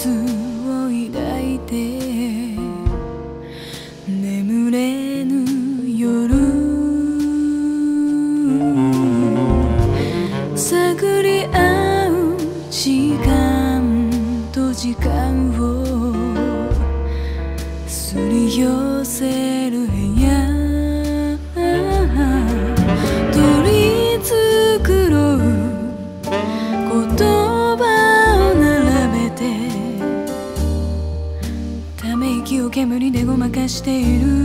つ煙でごまかしている。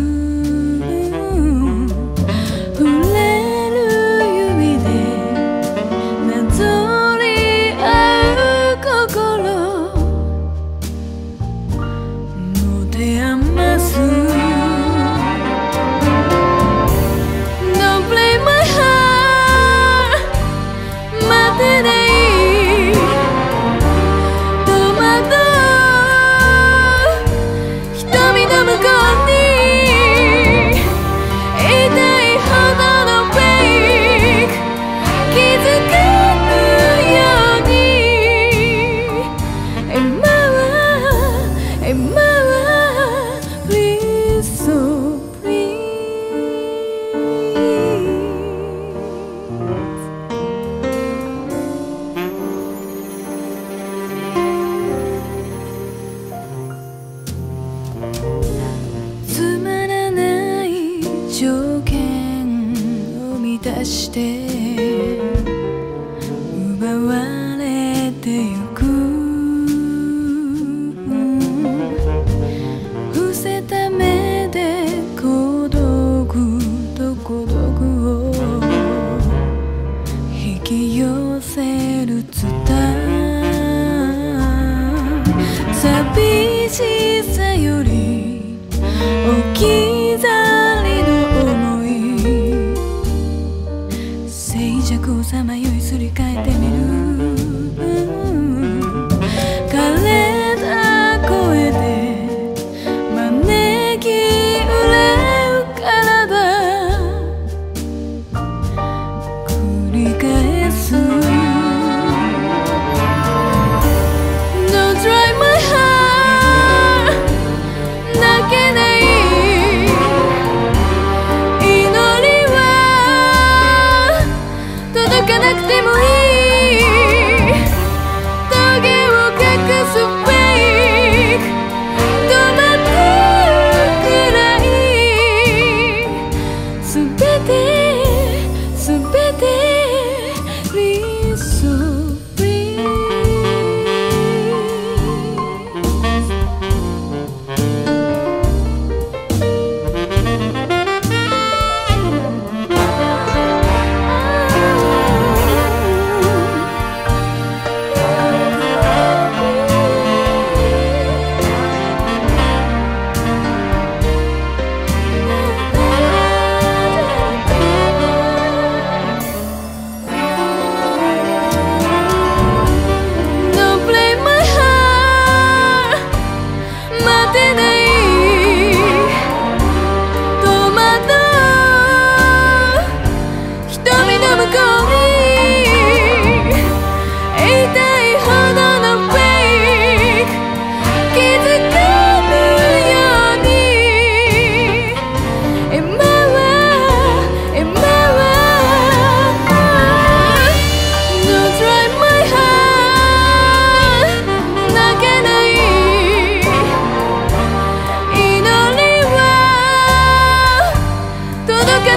して奪われてゆく。伏せた目で孤独と孤独を引き寄せるツタ寂しさより静寂をさまよいすり替えてみる。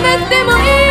なくてもいい